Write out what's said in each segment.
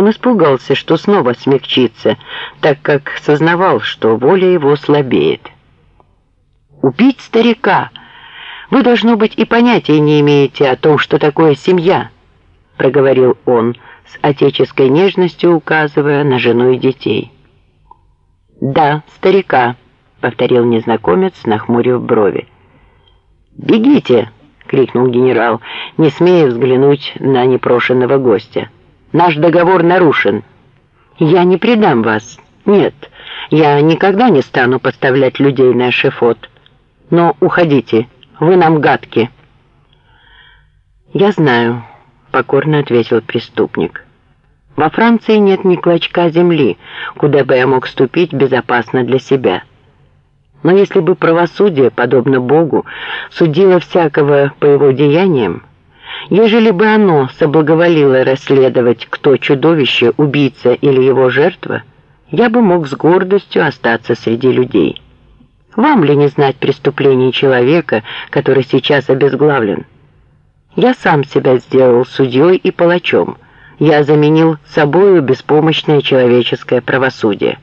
Он испугался, что снова смягчится, так как сознавал, что воля его слабеет. «Убить старика! Вы, должно быть, и понятия не имеете о том, что такое семья», проговорил он, с отеческой нежностью указывая на жену и детей. «Да, старика», — повторил незнакомец, нахмурив брови. «Бегите!» — крикнул генерал, не смея взглянуть на непрошенного гостя. «Наш договор нарушен. Я не предам вас. Нет, я никогда не стану поставлять людей на эшефот. Но уходите, вы нам гадки». «Я знаю», — покорно ответил преступник. «Во Франции нет ни клочка земли, куда бы я мог ступить безопасно для себя». Но если бы правосудие, подобно Богу, судило всякого по его деяниям, ежели бы оно соблаговолило расследовать, кто чудовище, убийца или его жертва, я бы мог с гордостью остаться среди людей. Вам ли не знать преступлений человека, который сейчас обезглавлен? Я сам себя сделал судьей и палачом. Я заменил собою беспомощное человеческое правосудие.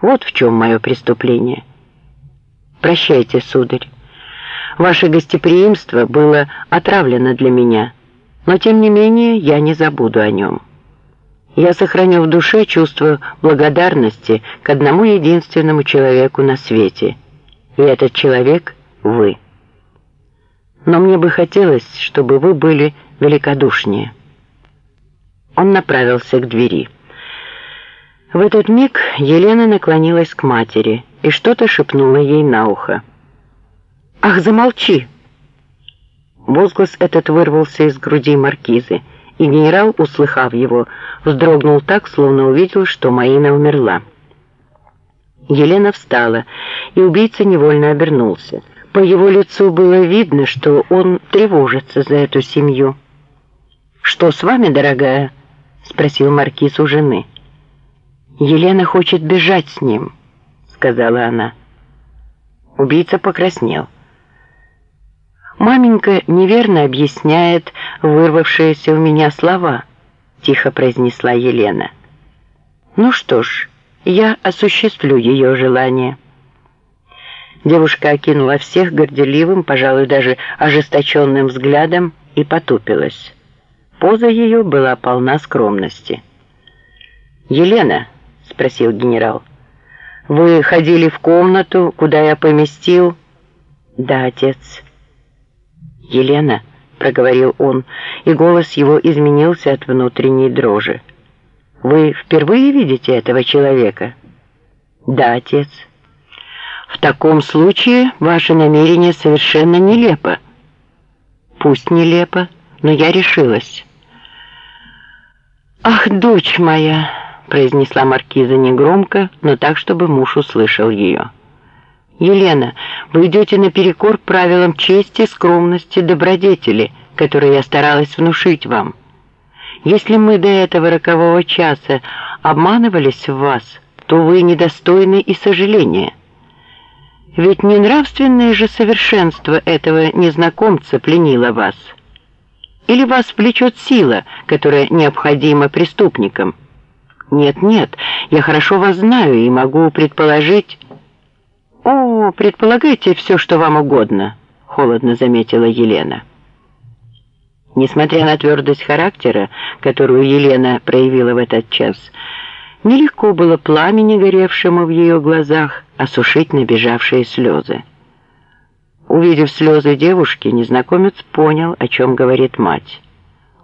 Вот в чем мое преступление». Прощайте, сударь. Ваше гостеприимство было отравлено для меня, но тем не менее я не забуду о нем. Я сохраню в душе чувство благодарности к одному единственному человеку на свете, и этот человек — вы. Но мне бы хотелось, чтобы вы были великодушнее. Он направился к двери. В этот миг Елена наклонилась к матери — и что-то шепнула ей на ухо. «Ах, замолчи!» Возглас этот вырвался из груди маркизы, и генерал, услыхав его, вздрогнул так, словно увидел, что Маина умерла. Елена встала, и убийца невольно обернулся. По его лицу было видно, что он тревожится за эту семью. «Что с вами, дорогая?» — спросил маркиз у жены. «Елена хочет бежать с ним» сказала она. Убийца покраснел. «Маменька неверно объясняет вырвавшиеся у меня слова», — тихо произнесла Елена. «Ну что ж, я осуществлю ее желание». Девушка окинула всех горделивым, пожалуй, даже ожесточенным взглядом и потупилась. Поза ее была полна скромности. «Елена?» — спросил генерал. Вы ходили в комнату, куда я поместил? Да, отец. Елена, проговорил он, и голос его изменился от внутренней дрожи. Вы впервые видите этого человека? Да, отец. В таком случае ваше намерение совершенно нелепо. Пусть нелепо, но я решилась. Ах, дочь моя! произнесла маркиза негромко, но так, чтобы муж услышал ее. «Елена, вы идете наперекор правилам чести, скромности, добродетели, которые я старалась внушить вам. Если мы до этого рокового часа обманывались в вас, то вы недостойны и сожаления. Ведь не нравственное же совершенство этого незнакомца пленило вас. Или вас влечет сила, которая необходима преступникам?» «Нет, нет, я хорошо вас знаю и могу предположить...» «О, предполагайте все, что вам угодно», — холодно заметила Елена. Несмотря на твердость характера, которую Елена проявила в этот час, нелегко было пламени, горевшему в ее глазах, осушить набежавшие слезы. Увидев слезы девушки, незнакомец понял, о чем говорит мать.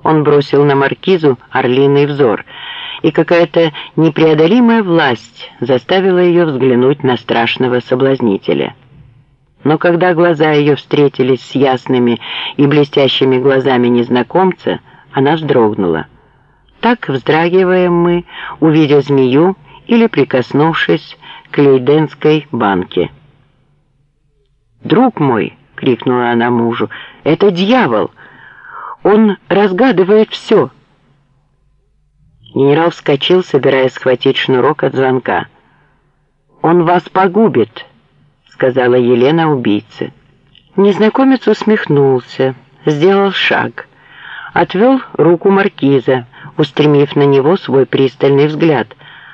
Он бросил на маркизу орлиный взор — и какая-то непреодолимая власть заставила ее взглянуть на страшного соблазнителя. Но когда глаза ее встретились с ясными и блестящими глазами незнакомца, она вздрогнула. Так вздрагиваем мы, увидя змею или прикоснувшись к лейденской банке. «Друг мой!» — крикнула она мужу. «Это дьявол! Он разгадывает все!» Генерал вскочил, собираясь схватить шнурок от звонка. «Он вас погубит», — сказала Елена убийце. Незнакомец усмехнулся, сделал шаг, отвел руку маркиза, устремив на него свой пристальный взгляд –